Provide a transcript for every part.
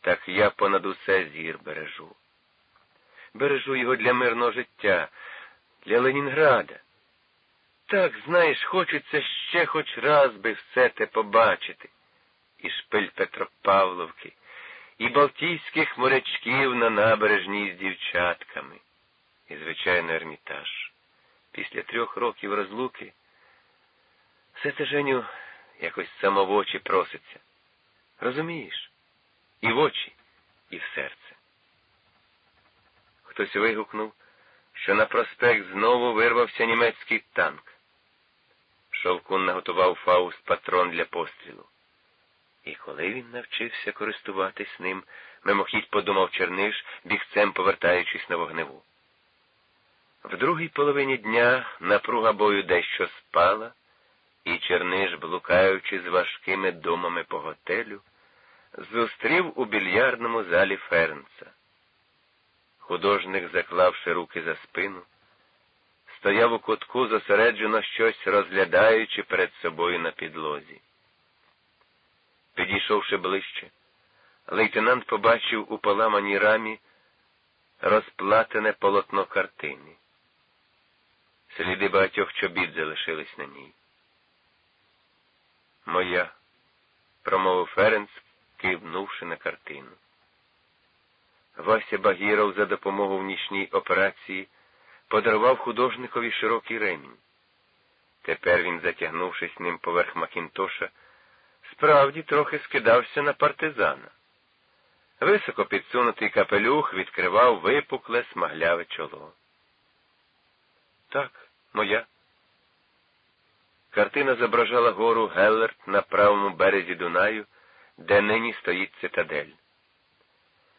так я понад усе зір бережу. Бережу його для мирного життя, для Ленінграда. Так, знаєш, хочеться ще хоч раз би все те побачити. І шпиль Петропавловки, і балтійських морячків на набережній з дівчатками, і, звичайно, ермітаж. Після трьох років розлуки все це Женю якось само в очі проситься. Розумієш? І в очі, і в серце. Хтось вигукнув, що на проспект знову вирвався німецький танк. Шовкун наготував Фауст патрон для пострілу. І коли він навчився користуватись ним, мимохідь подумав Черниш, бігцем повертаючись на вогневу. В другій половині дня напруга бою дещо спала, і Черниш, блукаючи з важкими думами по готелю, зустрів у більярдному залі Фернца. Художник, заклавши руки за спину, стояв у кутку, зосереджено щось розглядаючи перед собою на підлозі. Підійшовши ближче, лейтенант побачив у поламаній рамі розплатене полотно картини. Сліди багатьох чобіт залишились на ній. Моя, промовив Ференц, кивнувши на картину. Вася Багіров за допомогою в нічній операції подарував художникові широкий ремінь. Тепер він, затягнувшись ним поверх Макінтоша, справді трохи скидався на партизана. Високо підсунутий капелюх відкривав випукле смагляве чоло. Так, моя. Картина зображала гору Геллерт на правому березі Дунаю, де нині стоїть цитадель.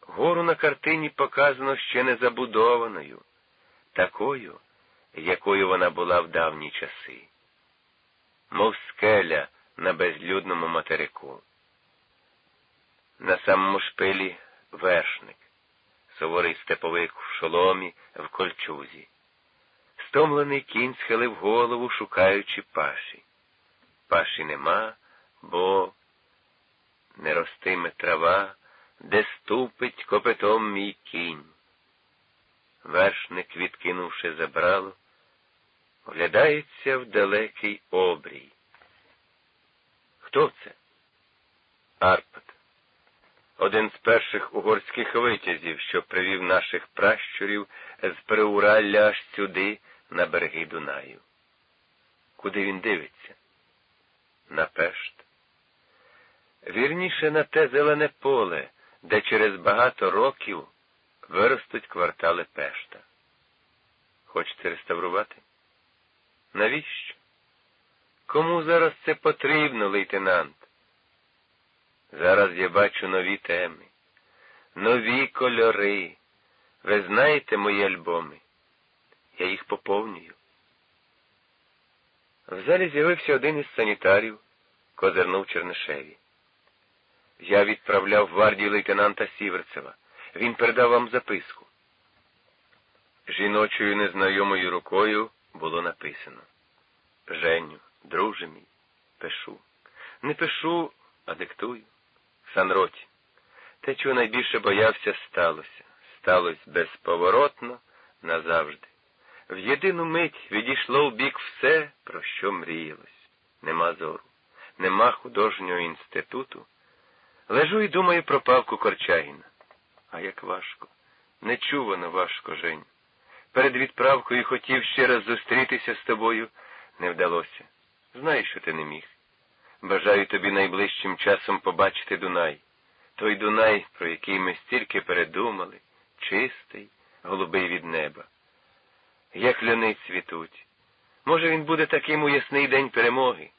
Гору на картині показано ще не забудованою, такою, якою вона була в давні часи, мов скеля на безлюдному материку. На самому шпилі вершник, суворий степовик в шоломі, в кольчузі. Стомлений кінь схилив голову, шукаючи паші. Паші нема, бо не ростиме трава, де ступить копитом мій кінь. Вершник, відкинувши забрало, оглядається в далекий обрій. Хто це? Арпад, один з перших угорських витязів, що привів наших пращурів з Приуралля аж сюди, на береги Дунаю. Куди він дивиться? На пешт. Вірніше на те зелене поле, де через багато років виростуть квартали пешта. Хочете реставрувати? Навіщо? Кому зараз це потрібно, лейтенант? Зараз я бачу нові теми, нові кольори. Ви знаєте мої альбоми? Я їх поповнюю. В залі з'явився один із санітарів, козирнув Чернишеві. Я відправляв гвардії лейтенанта Сіверцева. Він передав вам записку. Жіночою незнайомою рукою було написано Женю, друже мій, пишу. Не пишу, а диктую. Санроті. Те, чого найбільше боявся, сталося. Сталося безповоротно назавжди. В єдину мить відійшло в бік все, про що мріялось. Нема зору, нема художнього інституту. Лежу і думаю про Павку Корчагіна. А як важко, нечувано важко, Жень. Перед відправкою хотів ще раз зустрітися з тобою, не вдалося. Знаєш, що ти не міг. Бажаю тобі найближчим часом побачити Дунай. Той Дунай, про який ми стільки передумали, чистий, голубий від неба. Як ляни цвітуть. Може, він буде таким у ясний день перемоги.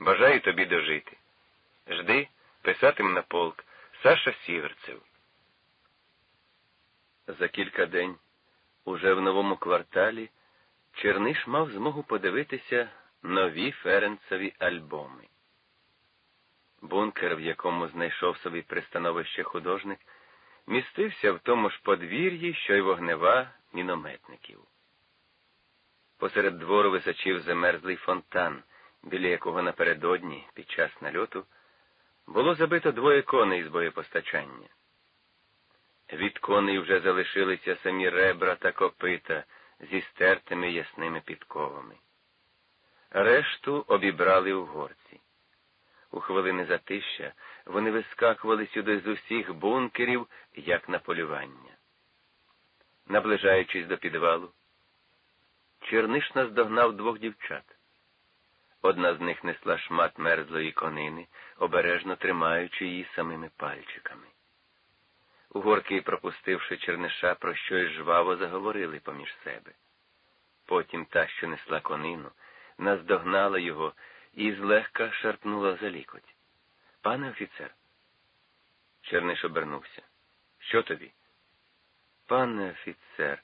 Бажаю тобі дожити. Жди, писатим на полк Саша Сіверцев. За кілька день, уже в новому кварталі, Черниш мав змогу подивитися нові Ференцеві альбоми. Бункер, в якому знайшов собі пристановище художник, містився в тому ж подвір'ї, що й вогнева мінометників. Посеред двору височив замерзлий фонтан, біля якого напередодні, під час нальоту, було забито двоє коней з боєпостачання. Від коней вже залишилися самі ребра та копита зі стертими ясними підковами. Решту обібрали у горці. У хвилини затища вони вискакували сюди з усіх бункерів, як на полювання. Наближаючись до підвалу, Черниш наздогнав двох дівчат. Одна з них несла шмат мерзлої конини, обережно тримаючи її самими пальчиками. Угорки, пропустивши черниша, про щось жваво заговорили поміж себе. Потім та, що несла конину, наздогнала його і злегка шарпнула за лікоть. Пане офіцер. Черниш обернувся. Що тобі? Пане офіцер.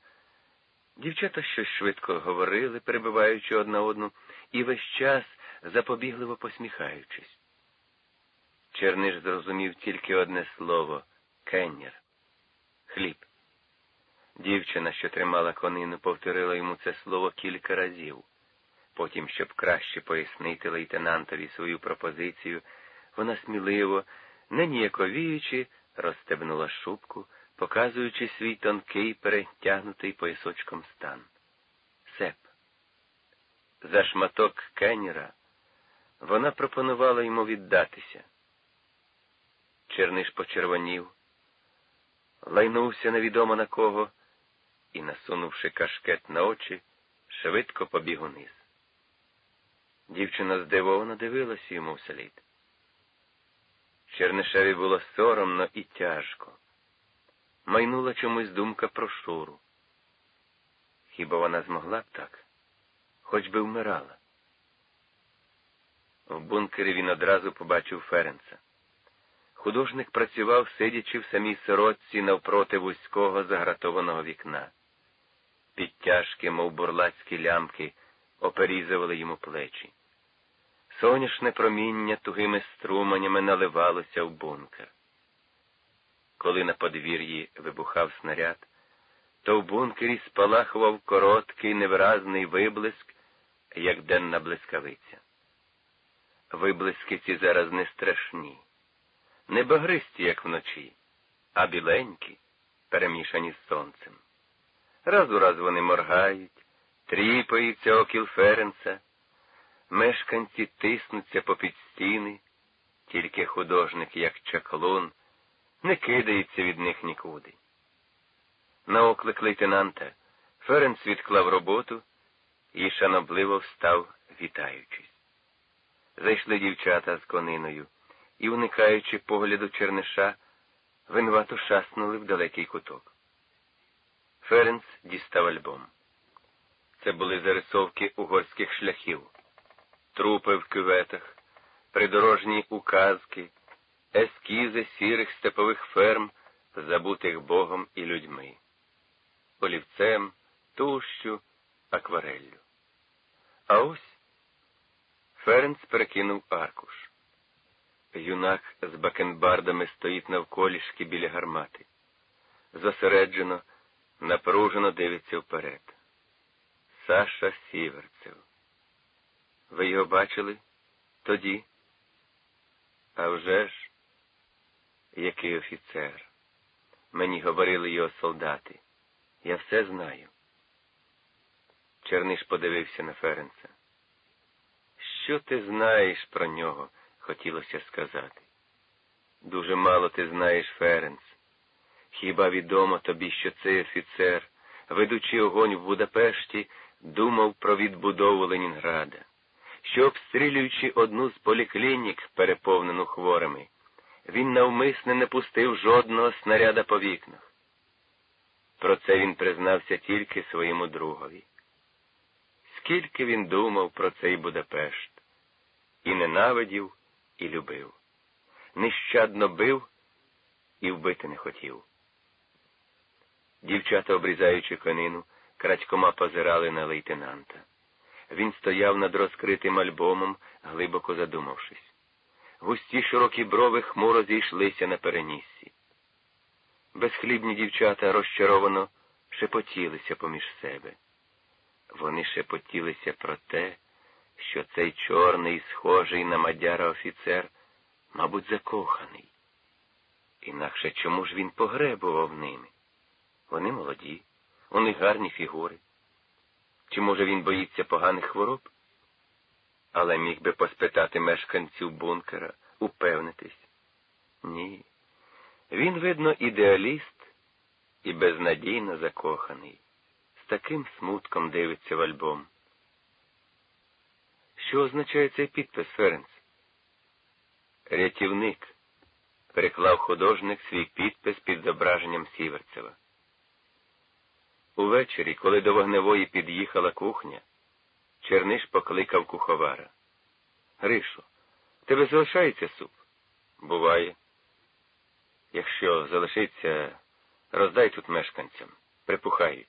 Дівчата щось швидко говорили, перебиваючи одна одну, і весь час запобігливо посміхаючись. Черниш зрозумів тільки одне слово кеннер. Хліб. Дівчина, що тримала конину, повторила йому це слово кілька разів. Потім, щоб краще пояснити лейтенантові свою пропозицію, вона сміливо, не ніяковіючи, розстебнула шубку, показуючи свій тонкий перетягнутий поясочком стан. Сеп. За шматок кеннера вона пропонувала йому віддатися. Черниш почервонів, лайнувся невідомо на кого і, насунувши кашкет на очі, швидко побіг униз. Дівчина здивовано дивилася йому вслід. Чернишеві було соромно і тяжко. Майнула чомусь думка про шуру. Хіба вона змогла б так, хоч би вмирала? В бункері він одразу побачив Ференца. Художник працював, сидячи в самій сорочці навпроти вузького загратованого вікна. Підтяжки, мов бурлацькі лямки, оперізували йому плечі. Соняшне проміння тугими струменями наливалося в бункер. Коли на подвір'ї вибухав снаряд, то в бункері спалахував короткий невиразний виблиск, як денна блискавиця. Виблиски ці зараз не страшні, не багристі, як вночі, а біленькі, перемішані з сонцем. Раз у раз вони моргають, тріпаються окіл Ференца, мешканці тиснуться попід стіни, тільки художник, як чаклун, не кидається від них нікуди. На оклик лейтенанта Ференц відклав роботу і шанобливо встав, вітаючись. Зайшли дівчата з кониною і, уникаючи погляду черниша, винувато шаснули в далекий куток. Ференц дістав альбом. Це були зарисовки угорських шляхів, трупи в кюветах, придорожні указки, ескізи сірих степових ферм, забутих Богом і людьми, олівцем, тущу, аквареллю. А ось Ференц перекинув аркуш. Юнак з бакенбардами стоїть навколішки біля гармати. Зосереджено, напружено дивиться вперед. Саша Сіверцев. Ви його бачили тоді? А вже ж, який офіцер. Мені говорили його солдати. Я все знаю. Черниш подивився на Ференца. Що ти знаєш про нього? хотілося сказати. Дуже мало ти знаєш, Ференц. Хіба відомо тобі, що цей офіцер, ведучи огонь в Будапешті, думав про відбудову Ленінграда, що, обстрілюючи одну з поліклінік, переповнену хворими, він навмисне не пустив жодного снаряда по вікнах. Про це він признався тільки своєму другові. Скільки він думав про цей Будапешт, і ненавидів, і любив, нещадно бив і вбити не хотів. Дівчата, обрізаючи конину, крадькома позирали на лейтенанта. Він стояв над розкритим альбомом, глибоко задумавшись. Густі широкі брови хмуро зійшлися на переніссі. Безхлібні дівчата розчаровано шепотілися поміж себе. Вони шепотілися про те, що цей чорний, схожий на мадяра офіцер, мабуть, закоханий. Інакше чому ж він погребував ними? Вони молоді, них гарні фігури. Чи, може, він боїться поганих хвороб? Але міг би поспитати мешканців бункера, упевнитись. Ні. Він, видно, ідеаліст і безнадійно закоханий. З таким смутком дивиться в альбом. Що означає цей підпис, Ференц? Рятівник. Переклав художник свій підпис під зображенням Сіверцева. Увечері, коли до вогневої під'їхала кухня, Черниш покликав куховара. Гришо, тебе залишається суп? Буває. Якщо залишиться, роздай тут мешканцям, припухають.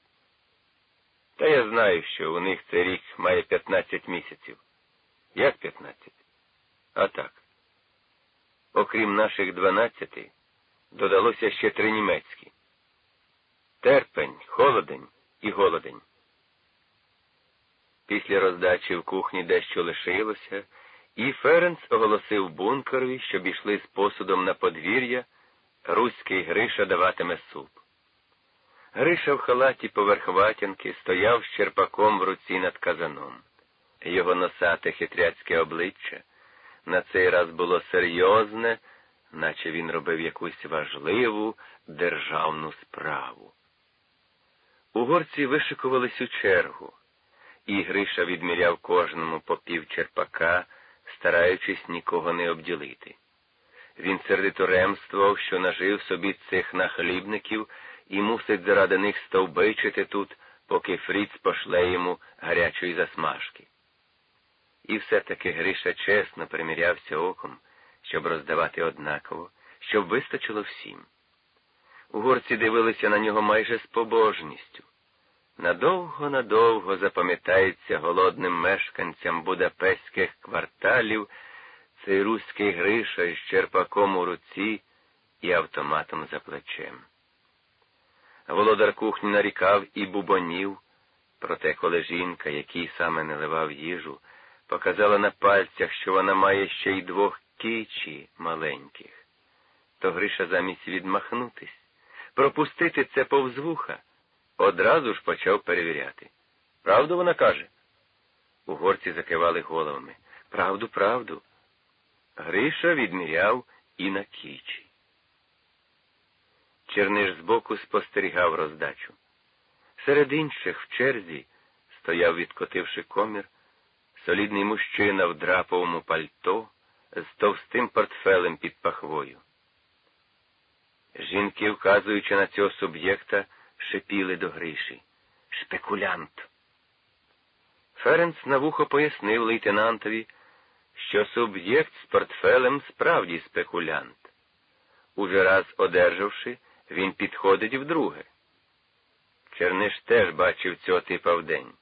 Та я знаю, що у них цей рік має 15 місяців. Як 15? А так. Окрім наших 12, додалося ще три німецькі. Терпень, холодень і голодень. Після роздачі в кухні дещо лишилося, і Ференц оголосив бункерові, щоб ішли з посудом на подвір'я, руський Гриша даватиме суп. Гриша в халаті поверх ватянки стояв з черпаком в руці над казаном. Його носате хитряцьке обличчя на цей раз було серйозне, наче він робив якусь важливу державну справу. Угорці вишикувались у чергу, і Гриша відміряв кожному по пів черпака, стараючись нікого не обділити. Він сердито ремствував, що нажив собі цих нахлібників і мусить заради них стовбичити тут, поки Фріц пошле йому гарячої засмажки. І все-таки Гриша чесно примірявся оком, щоб роздавати однаково, щоб вистачило всім. Угорці дивилися на нього майже з побожністю. Надовго, надовго запам'ятається голодним мешканцям будапеських кварталів цей руський Гриша із черпаком у руці і автоматом за плечем. Володар кухні нарікав і бубонів, проте, коли жінка, який саме наливав їжу, показала на пальцях, що вона має ще й двох кичі маленьких, то Гриша замість відмахнутись, пропустити це повз вуха, одразу ж почав перевіряти. Правду вона каже? Угорці закивали головами. Правду, правду. Гриша відміряв і на кічі. Черниш збоку спостерігав роздачу. Серед інших в черзі стояв, відкотивши комір, солідний мужчина в драповому пальто з товстим портфелем під пахвою. Жінки, вказуючи на цього суб'єкта, шипіли до Гриші. Шпекулянт. Ференц на вухо пояснив лейтенантові, що суб'єкт з портфелем справді спекулянт. Уже раз одержавши, він підходить вдруге. Черниш теж бачив цього типа вдень.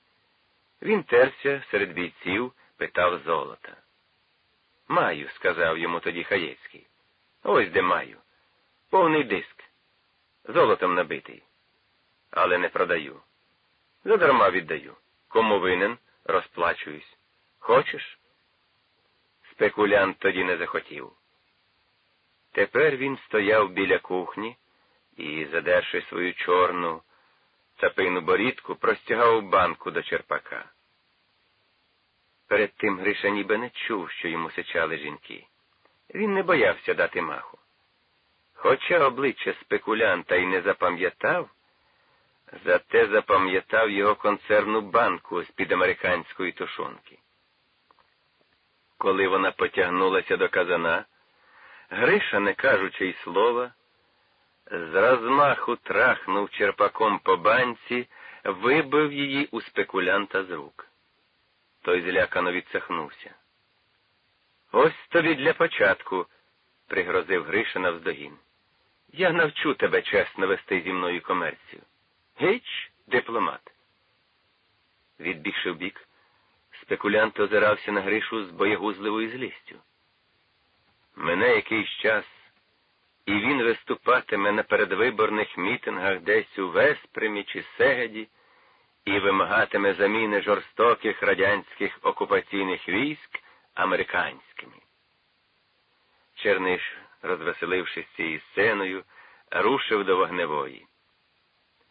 Він терся серед бійців, питав золота. Маю, сказав йому тоді Хаєцький. Ось де маю. Повний диск. Золотом набитий. Але не продаю. Задарма віддаю. Кому винен, розплачуюсь. Хочеш? Спекулянт тоді не захотів. Тепер він стояв біля кухні і, задерши свою чорну цапину борідку, простягав банку до черпака. Перед тим Гриша ніби не чув, що йому сичали жінки. Він не боявся дати маху. Хоча обличчя спекулянта й не запам'ятав, зате запам'ятав його концерну банку з-під американської тушонки. Коли вона потягнулася до казана, Гриша, не кажучи й слова, з розмаху трахнув черпаком по банці, вибив її у спекулянта з рук. Той злякано відсахнувся. Ось тобі для початку, пригрозив Гриша навздогін. Я навчу тебе чесно вести зі мною комерцію. Гіч, дипломат. Відбігши вбік, спекулянт озирався на Гришу з боєгузливою злістю. Мене якийсь час, і він виступатиме на передвиборних мітингах десь у Веспримі чи Сегеді і вимагатиме заміни жорстоких радянських окупаційних військ американськими. Черниш розвеселившись цією сценою, рушив до вогневої.